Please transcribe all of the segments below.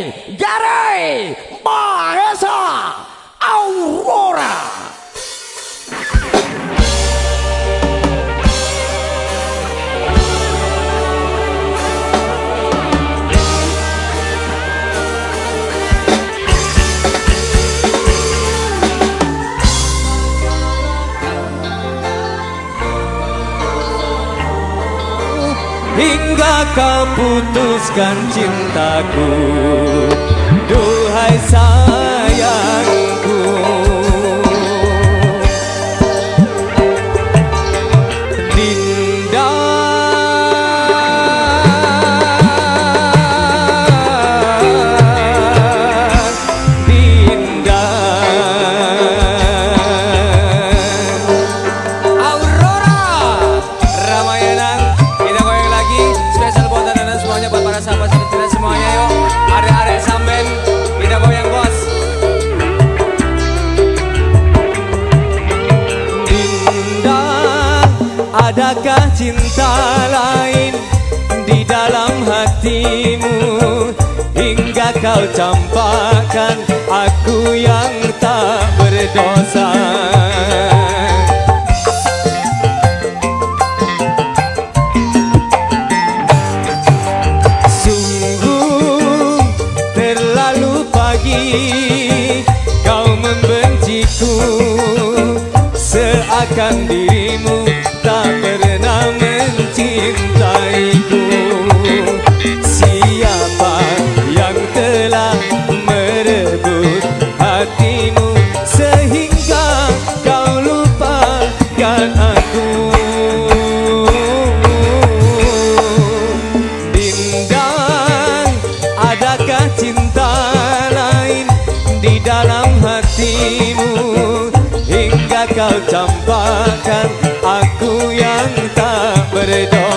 Jerry, Jerry, boy. Hingga kau putuskan cintaku. Duhai sayangku Adakah cinta lain Di dalam hatimu? Hingga kau campakkan Aku yang tak berdosa. Sungguh terlalu pagi Kau membenciku Seakan dirimu kau campakkan. Aku yang tak berdosa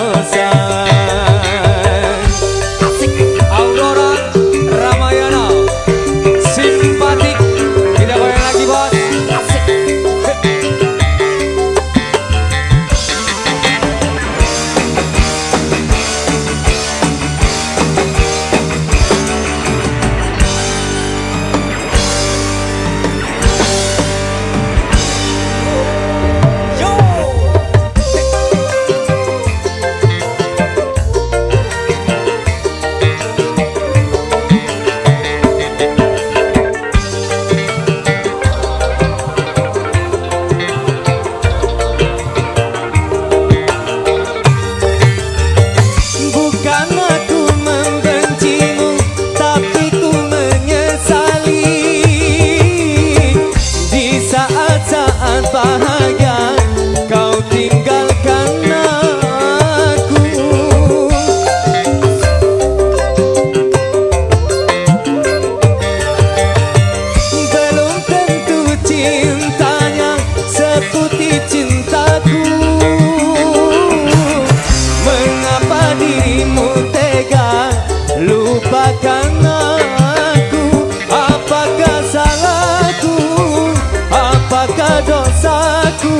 dosaku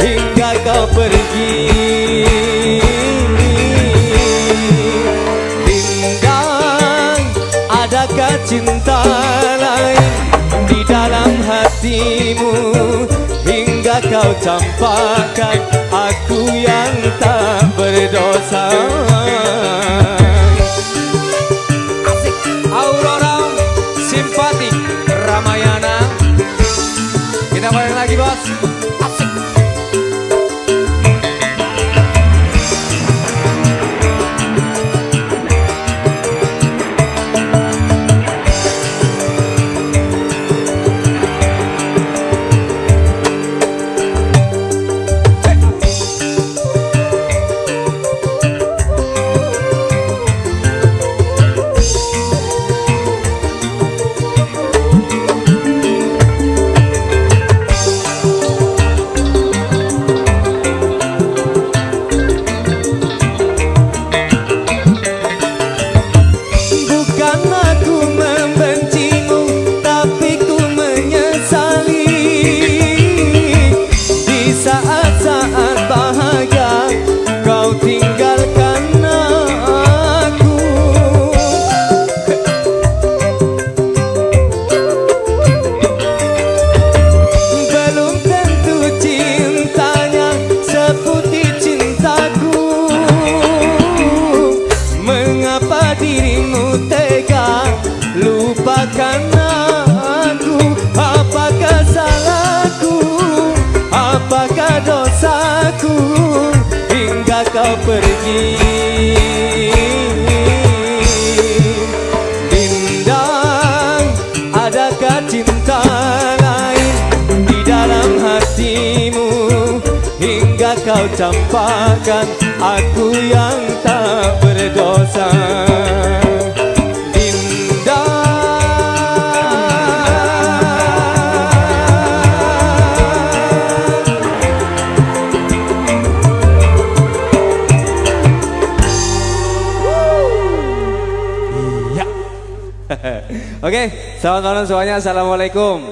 Hingga kau pergi. Bintang Adakah cinta lain Di dalam hatimu Hingga kau campakkan Aku yang tak berdosa? Ramayana. Kita goyang lagi bos Bukan aku membencimu Hingga kau campakkan aku yang tak berdosa Oke, selamat malam semuanya. Assalamualaikum.